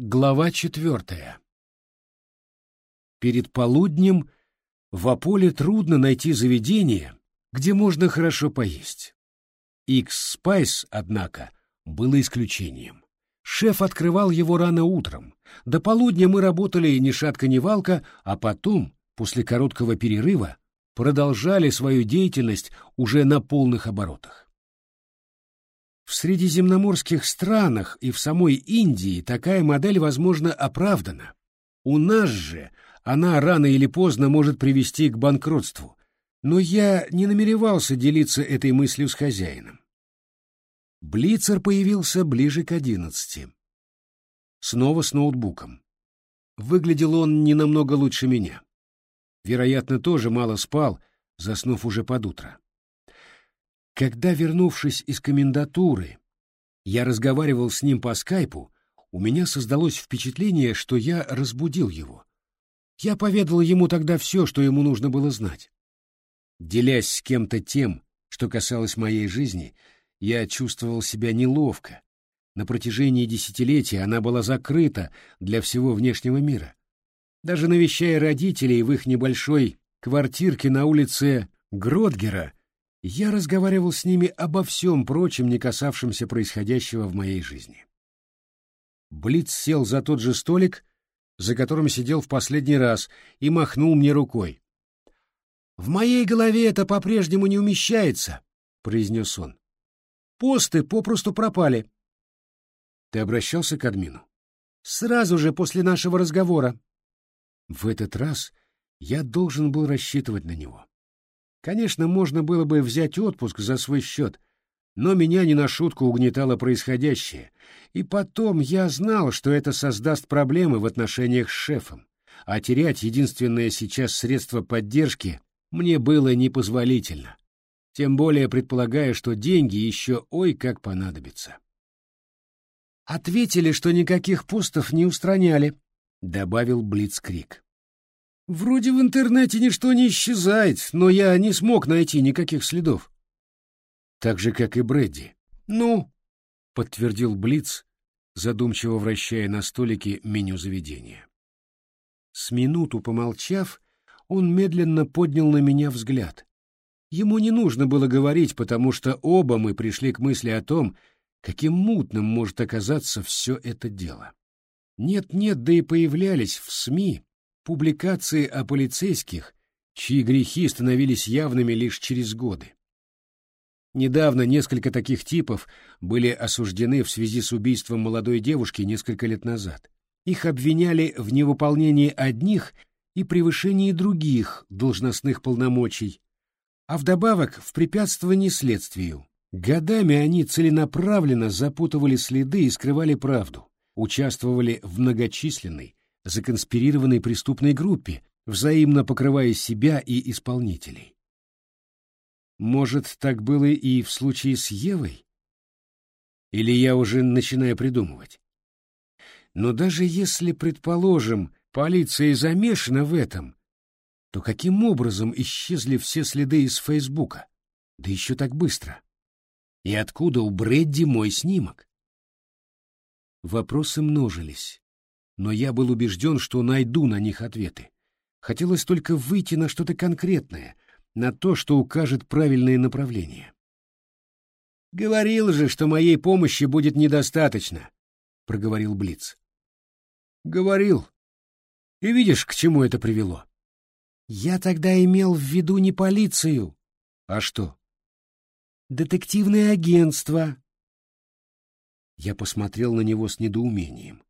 Глава четвертая. Перед полуднем в Аполе трудно найти заведение, где можно хорошо поесть. X-Spice, однако, было исключением. Шеф открывал его рано утром. До полудня мы работали ни шатка ни валка, а потом, после короткого перерыва, продолжали свою деятельность уже на полных оборотах. В средиземноморских странах и в самой Индии такая модель, возможно, оправдана. У нас же она рано или поздно может привести к банкротству. Но я не намеревался делиться этой мыслью с хозяином. Блицер появился ближе к одиннадцати. Снова с ноутбуком. Выглядел он не намного лучше меня. Вероятно, тоже мало спал, заснув уже под утро. Когда, вернувшись из комендатуры, я разговаривал с ним по скайпу, у меня создалось впечатление, что я разбудил его. Я поведал ему тогда все, что ему нужно было знать. Делясь с кем-то тем, что касалось моей жизни, я чувствовал себя неловко. На протяжении десятилетий она была закрыта для всего внешнего мира. Даже навещая родителей в их небольшой квартирке на улице Гродгера, я разговаривал с ними обо всем прочем, не касавшемся происходящего в моей жизни. Блиц сел за тот же столик, за которым сидел в последний раз, и махнул мне рукой. «В моей голове это по-прежнему не умещается», — произнес он. «Посты попросту пропали». «Ты обращался к админу?» «Сразу же после нашего разговора». В этот раз я должен был рассчитывать на него. Конечно, можно было бы взять отпуск за свой счет, но меня не на шутку угнетало происходящее, и потом я знал, что это создаст проблемы в отношениях с шефом, а терять единственное сейчас средство поддержки мне было непозволительно, тем более предполагая, что деньги еще ой как понадобятся. «Ответили, что никаких постов не устраняли», — добавил Блицкрик. Вроде в интернете ничто не исчезает, но я не смог найти никаких следов. Так же, как и Брэдди. Ну, подтвердил Блиц, задумчиво вращая на столике меню заведения. С минуту помолчав, он медленно поднял на меня взгляд. Ему не нужно было говорить, потому что оба мы пришли к мысли о том, каким мутным может оказаться все это дело. Нет-нет, да и появлялись в СМИ публикации о полицейских, чьи грехи становились явными лишь через годы. Недавно несколько таких типов были осуждены в связи с убийством молодой девушки несколько лет назад. Их обвиняли в невыполнении одних и превышении других должностных полномочий, а вдобавок в препятствовании следствию. Годами они целенаправленно запутывали следы и скрывали правду, участвовали в многочисленной, законспирированной преступной группе, взаимно покрывая себя и исполнителей. Может, так было и в случае с Евой? Или я уже начинаю придумывать? Но даже если, предположим, полиция замешана в этом, то каким образом исчезли все следы из Фейсбука? Да еще так быстро. И откуда у Бредди мой снимок? Вопросы множились но я был убежден, что найду на них ответы. Хотелось только выйти на что-то конкретное, на то, что укажет правильное направление. «Говорил же, что моей помощи будет недостаточно», — проговорил Блиц. «Говорил. И видишь, к чему это привело?» «Я тогда имел в виду не полицию». «А что?» «Детективное агентство». Я посмотрел на него с недоумением.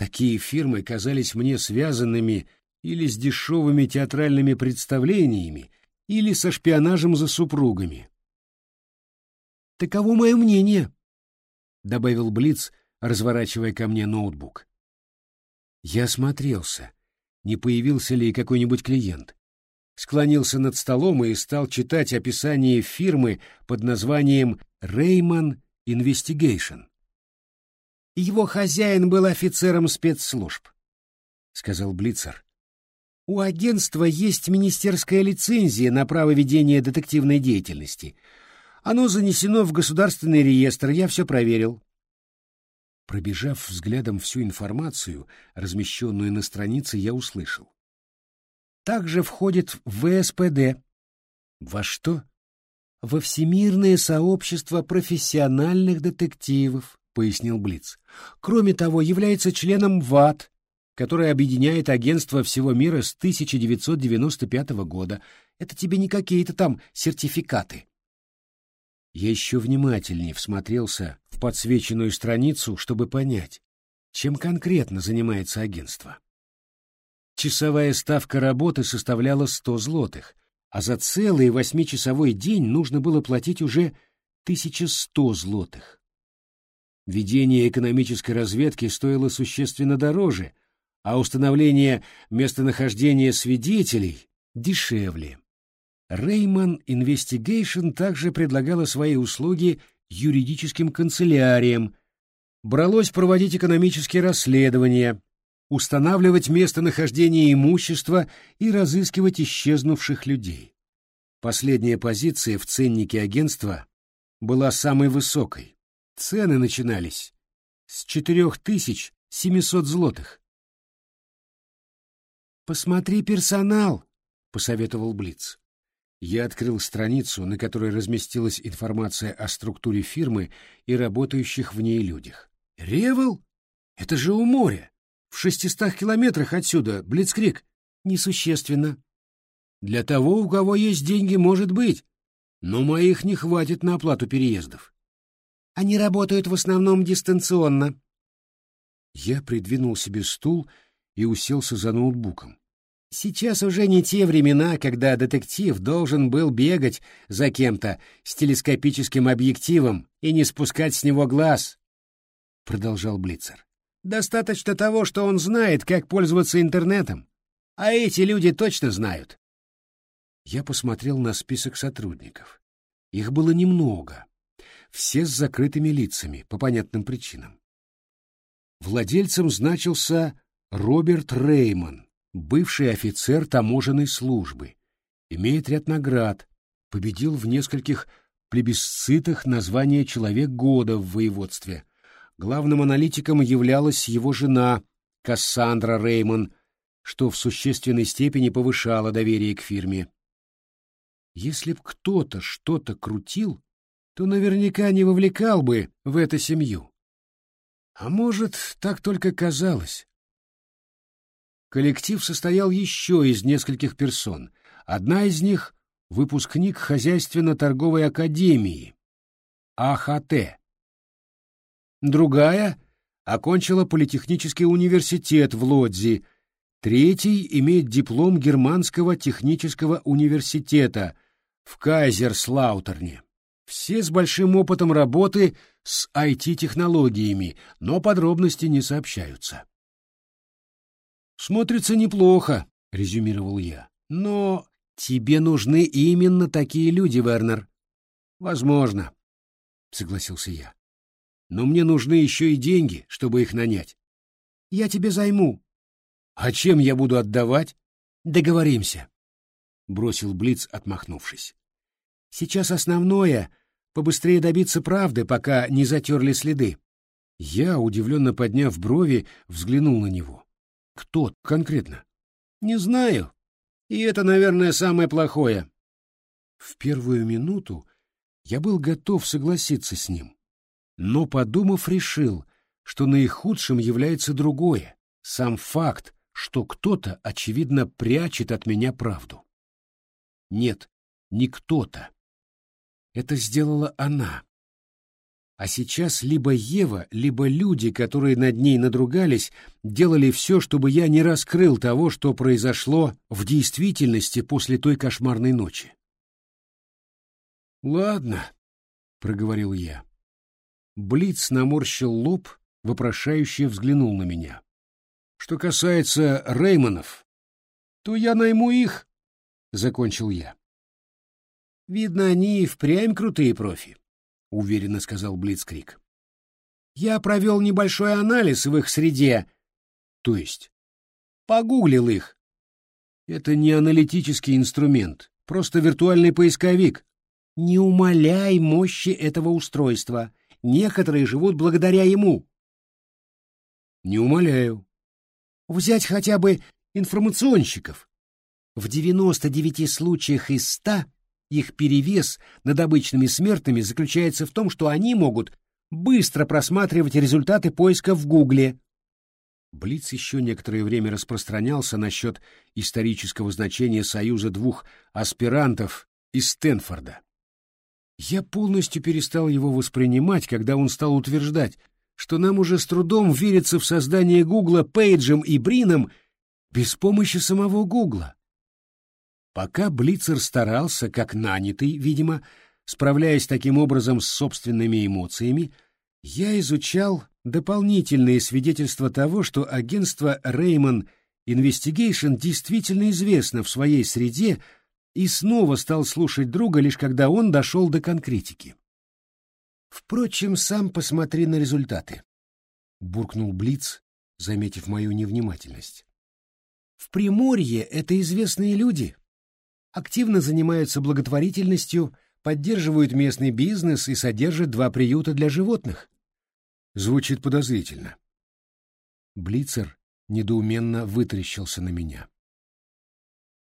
Такие фирмы казались мне связанными или с дешевыми театральными представлениями, или со шпионажем за супругами. «Таково мое мнение», — добавил Блиц, разворачивая ко мне ноутбук. Я осмотрелся, не появился ли какой-нибудь клиент. Склонился над столом и стал читать описание фирмы под названием «Рейман Инвестигейшн». Его хозяин был офицером спецслужб, — сказал Блицер. У агентства есть министерская лицензия на право ведения детективной деятельности. Оно занесено в государственный реестр, я все проверил. Пробежав взглядом всю информацию, размещенную на странице, я услышал. Также входит в ВСПД. Во что? Во Всемирное сообщество профессиональных детективов, пояснил Блиц. Кроме того, является членом ВАД, которое объединяет агентство всего мира с 1995 года. Это тебе не какие-то там сертификаты. Я еще внимательнее всмотрелся в подсвеченную страницу, чтобы понять, чем конкретно занимается агентство. Часовая ставка работы составляла 100 злотых, а за целый восьмичасовой день нужно было платить уже 1100 злотых. Ведение экономической разведки стоило существенно дороже, а установление местонахождения свидетелей дешевле. Рейман Инвестигейшн также предлагала свои услуги юридическим канцеляриям, бралось проводить экономические расследования, устанавливать местонахождение имущества и разыскивать исчезнувших людей. Последняя позиция в ценнике агентства была самой высокой. Цены начинались с 4700 злотых. «Посмотри персонал», — посоветовал Блиц. Я открыл страницу, на которой разместилась информация о структуре фирмы и работающих в ней людях. «Ревел? Это же у моря! В шестистах километрах отсюда, Блицкрик. Несущественно. Для того, у кого есть деньги, может быть, но моих не хватит на оплату переездов. Они работают в основном дистанционно». Я придвинул себе стул и уселся за ноутбуком. Сейчас уже не те времена, когда детектив должен был бегать за кем-то с телескопическим объективом и не спускать с него глаз, — продолжал Блицер. Достаточно того, что он знает, как пользоваться интернетом. А эти люди точно знают. Я посмотрел на список сотрудников. Их было немного. Все с закрытыми лицами, по понятным причинам. Владельцем значился Роберт Реймон, бывший офицер таможенной службы, имеет ряд наград, победил в нескольких плебисцитах название «Человек года» в воеводстве. Главным аналитиком являлась его жена Кассандра Реймон, что в существенной степени повышало доверие к фирме. Если б кто-то что-то крутил, то наверняка не вовлекал бы в эту семью. А может, так только казалось. Коллектив состоял еще из нескольких персон. Одна из них — выпускник хозяйственно-торговой академии, АХТ. Другая — окончила политехнический университет в Лодзи. Третий имеет диплом Германского технического университета в Кайзерслаутерне. Все с большим опытом работы с IT-технологиями, но подробности не сообщаются. «Смотрится неплохо», — резюмировал я. «Но тебе нужны именно такие люди, Вернер». «Возможно», — согласился я. «Но мне нужны еще и деньги, чтобы их нанять». «Я тебе займу». «А чем я буду отдавать?» «Договоримся», — бросил Блиц, отмахнувшись. «Сейчас основное — побыстрее добиться правды, пока не затерли следы». Я, удивленно подняв брови, взглянул на него. Кто конкретно? Не знаю. И это, наверное, самое плохое. В первую минуту я был готов согласиться с ним, но, подумав, решил, что наихудшим является другое, сам факт, что кто-то, очевидно, прячет от меня правду. Нет, не кто-то. Это сделала она. А сейчас либо Ева, либо люди, которые над ней надругались, делали все, чтобы я не раскрыл того, что произошло в действительности после той кошмарной ночи. «Ладно», — проговорил я. Блиц наморщил лоб, вопрошающе взглянул на меня. «Что касается Реймонов, то я найму их», — закончил я. «Видно, они и впрямь крутые профи. — уверенно сказал Блицкрик. «Я провел небольшой анализ в их среде. То есть? Погуглил их. Это не аналитический инструмент, просто виртуальный поисковик. Не умаляй мощи этого устройства. Некоторые живут благодаря ему. Не умоляю. Взять хотя бы информационщиков. В 99 случаях из 100 их перевес над обычными смертными заключается в том, что они могут быстро просматривать результаты поиска в Гугле. Блиц еще некоторое время распространялся насчет исторического значения союза двух аспирантов из Стэнфорда. Я полностью перестал его воспринимать, когда он стал утверждать, что нам уже с трудом верится в создание Гугла Пейджем и Брином без помощи самого Гугла. Пока Блицер старался, как нанятый, видимо, справляясь таким образом с собственными эмоциями, я изучал дополнительные свидетельства того, что агентство Raymond Investigation действительно известно в своей среде и снова стал слушать друга, лишь когда он дошел до конкретики. «Впрочем, сам посмотри на результаты», — буркнул Блиц, заметив мою невнимательность. «В Приморье это известные люди. Активно занимаются благотворительностью, поддерживают местный бизнес и содержат два приюта для животных». Звучит подозрительно. Блицер недоуменно вытаращился на меня.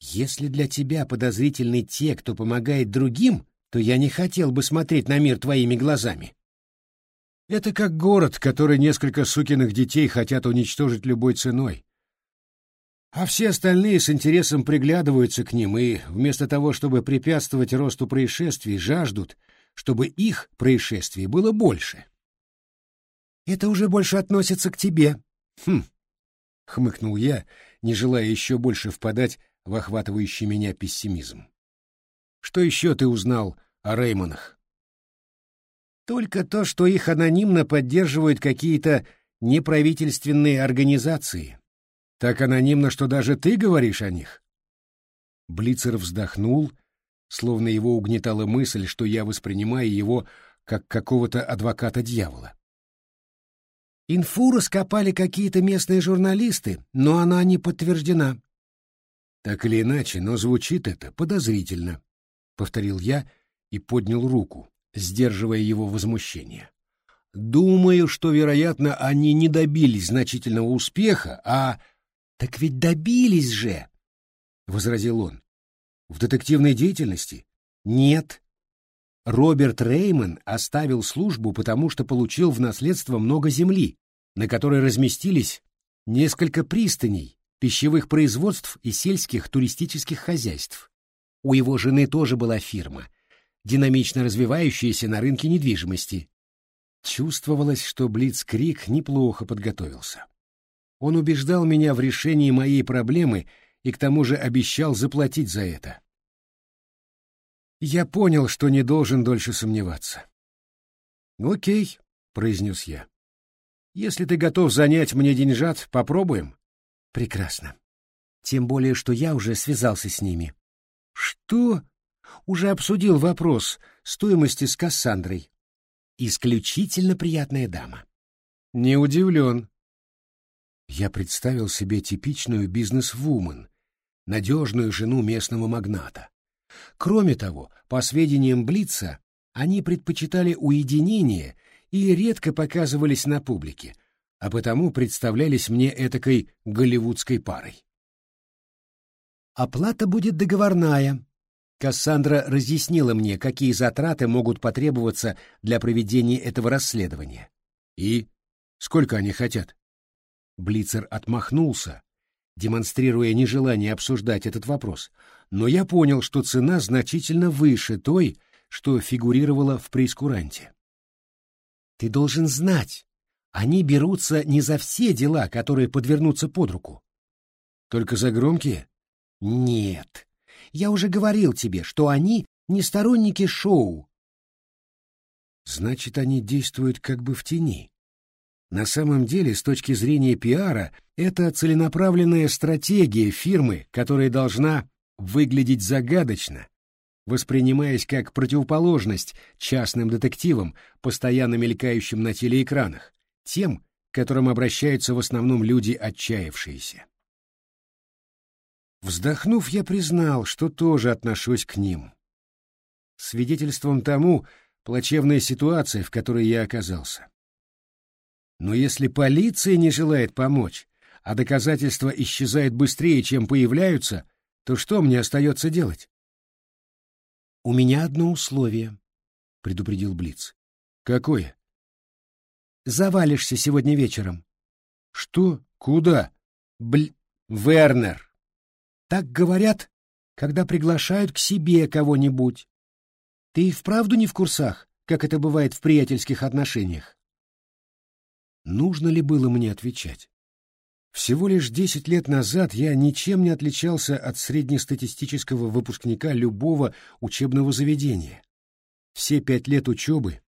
Если для тебя подозрительны те, кто помогает другим, то я не хотел бы смотреть на мир твоими глазами. Это как город, который несколько сукиных детей хотят уничтожить любой ценой. А все остальные с интересом приглядываются к ним и, вместо того, чтобы препятствовать росту происшествий, жаждут, чтобы их происшествий было больше. Это уже больше относится к тебе. Хм, — хмыкнул я, не желая еще больше впадать в охватывающий меня пессимизм. «Что еще ты узнал о Реймонах?» «Только то, что их анонимно поддерживают какие-то неправительственные организации. Так анонимно, что даже ты говоришь о них?» Блицер вздохнул, словно его угнетала мысль, что я воспринимаю его как какого-то адвоката дьявола. Инфу раскопали какие-то местные журналисты, но она не подтверждена. Так или иначе, но звучит это подозрительно, — повторил я и поднял руку, сдерживая его возмущение. Думаю, что, вероятно, они не добились значительного успеха, а... Так ведь добились же, — возразил он. В детективной деятельности? Нет. Роберт Реймон оставил службу, потому что получил в наследство много земли, на которой разместились несколько пристаней, пищевых производств и сельских туристических хозяйств. У его жены тоже была фирма, динамично развивающаяся на рынке недвижимости. Чувствовалось, что Блицкрик неплохо подготовился. Он убеждал меня в решении моей проблемы и к тому же обещал заплатить за это. Я понял, что не должен дольше сомневаться. «Окей», — произнес я. «Если ты готов занять мне деньжат, попробуем». Прекрасно. Тем более, что я уже связался с ними. Что? Уже обсудил вопрос стоимости с Кассандрой. Исключительно приятная дама. Не удивлен. Я представил себе типичную бизнес-вумен, надежную жену местного магната. Кроме того, по сведениям Блица, они предпочитали уединение и редко показывались на публике, а потому представлялись мне этакой голливудской парой. Оплата будет договорная. Кассандра разъяснила мне, какие затраты могут потребоваться для проведения этого расследования. И сколько они хотят? Блицер отмахнулся, демонстрируя нежелание обсуждать этот вопрос, но я понял, что цена значительно выше той, что фигурировала в прейскуранте. Ты должен знать, они берутся не за все дела, которые подвернутся под руку. Только за громкие? Нет. Я уже говорил тебе, что они не сторонники шоу. Значит, они действуют как бы в тени. На самом деле, с точки зрения пиара, это целенаправленная стратегия фирмы, которая должна выглядеть загадочно, воспринимаясь как противоположность частным детективам, постоянно мелькающим на телеэкранах, тем, к которым обращаются в основном люди отчаявшиеся. Вздохнув, я признал, что тоже отношусь к ним. Свидетельством тому плачевная ситуация, в которой я оказался. Но если полиция не желает помочь, а доказательства исчезают быстрее, чем появляются, то что мне остается делать? — У меня одно условие, — предупредил Блиц. — Какое? — Завалишься сегодня вечером. — Что? Куда? — Бл... Вернер. Так говорят, когда приглашают к себе кого-нибудь. Ты и вправду не в курсах, как это бывает в приятельских отношениях? Нужно ли было мне отвечать? Всего лишь десять лет назад я ничем не отличался от среднестатистического выпускника любого учебного заведения. Все пять лет учебы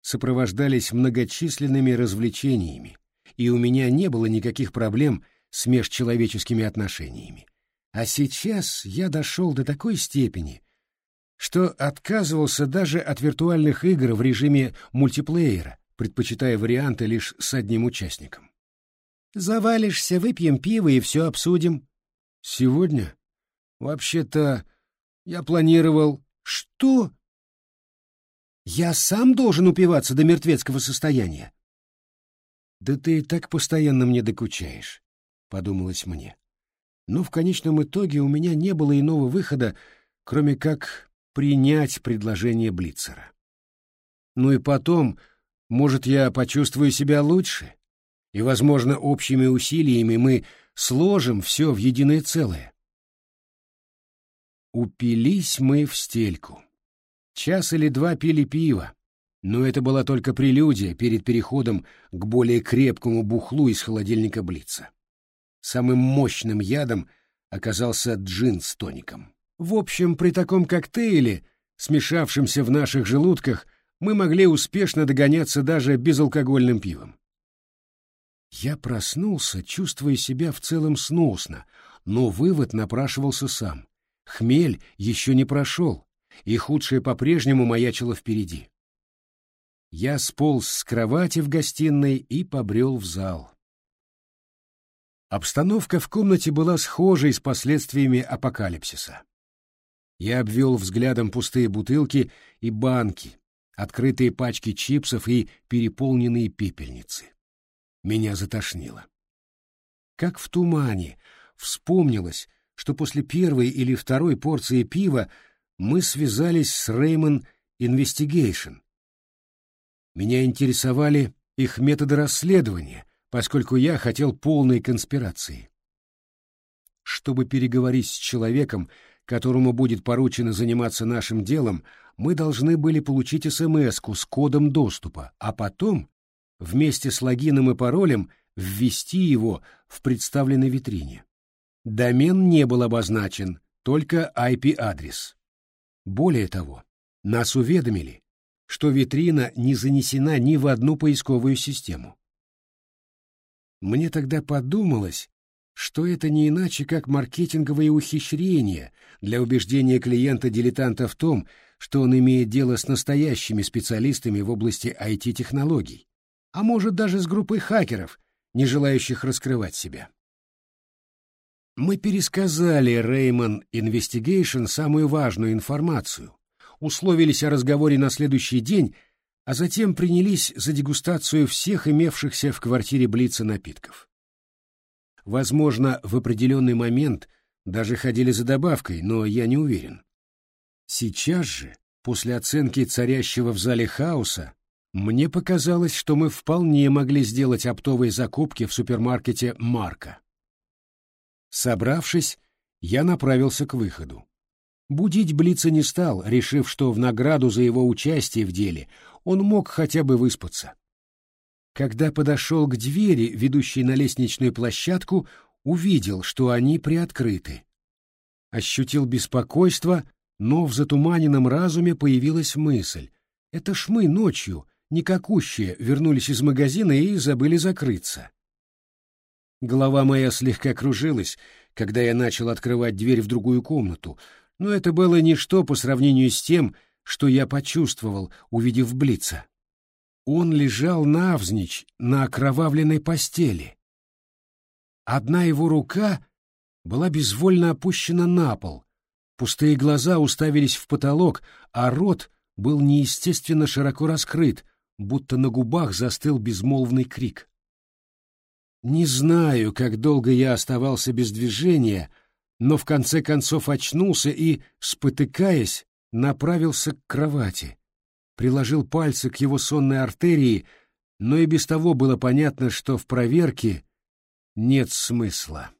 сопровождались многочисленными развлечениями, и у меня не было никаких проблем с межчеловеческими отношениями. А сейчас я дошел до такой степени, что отказывался даже от виртуальных игр в режиме мультиплеера, предпочитая варианты лишь с одним участником. Завалишься, выпьем пиво и все обсудим. Сегодня? Вообще-то я планировал... Что? Я сам должен упиваться до мертвецкого состояния. Да ты и так постоянно мне докучаешь, подумалось мне. Но в конечном итоге у меня не было иного выхода, кроме как принять предложение Блицера. Ну и потом, может, я почувствую себя лучше? и, возможно, общими усилиями мы сложим все в единое целое. Упились мы в стельку. Час или два пили пиво, но это была только прелюдия перед переходом к более крепкому бухлу из холодильника Блица. Самым мощным ядом оказался джин с тоником. В общем, при таком коктейле, смешавшемся в наших желудках, мы могли успешно догоняться даже безалкогольным пивом. Я проснулся, чувствуя себя в целом сносно, но вывод напрашивался сам. Хмель еще не прошел, и худшее по-прежнему маячило впереди. Я сполз с кровати в гостиной и побрел в зал. Обстановка в комнате была схожей с последствиями апокалипсиса. Я обвел взглядом пустые бутылки и банки, открытые пачки чипсов и переполненные пепельницы меня затошнило. Как в тумане вспомнилось, что после первой или второй порции пива мы связались с Реймон Инвестигейшн. Меня интересовали их методы расследования, поскольку я хотел полной конспирации. Чтобы переговорить с человеком, которому будет поручено заниматься нашим делом, мы должны были получить смс с кодом доступа, а потом вместе с логином и паролем ввести его в представленной витрине. Домен не был обозначен, только IP-адрес. Более того, нас уведомили, что витрина не занесена ни в одну поисковую систему. Мне тогда подумалось, что это не иначе, как маркетинговые ухищрения для убеждения клиента-дилетанта в том, что он имеет дело с настоящими специалистами в области IT-технологий а может даже с группой хакеров, не желающих раскрывать себя. Мы пересказали Реймон Investigation самую важную информацию, условились о разговоре на следующий день, а затем принялись за дегустацию всех имевшихся в квартире Блица напитков. Возможно, в определенный момент даже ходили за добавкой, но я не уверен. Сейчас же, после оценки царящего в зале хаоса, мне показалось, что мы вполне могли сделать оптовые закупки в супермаркете «Марка». Собравшись, я направился к выходу. Будить Блица не стал, решив, что в награду за его участие в деле он мог хотя бы выспаться. Когда подошел к двери, ведущей на лестничную площадку, увидел, что они приоткрыты. Ощутил беспокойство, но в затуманенном разуме появилась мысль. Это ж мы ночью никакущие вернулись из магазина и забыли закрыться. Голова моя слегка кружилась, когда я начал открывать дверь в другую комнату, но это было ничто по сравнению с тем, что я почувствовал, увидев Блица. Он лежал навзничь на окровавленной постели. Одна его рука была безвольно опущена на пол, пустые глаза уставились в потолок, а рот был неестественно широко раскрыт, будто на губах застыл безмолвный крик. Не знаю, как долго я оставался без движения, но в конце концов очнулся и, спотыкаясь, направился к кровати. Приложил пальцы к его сонной артерии, но и без того было понятно, что в проверке нет смысла.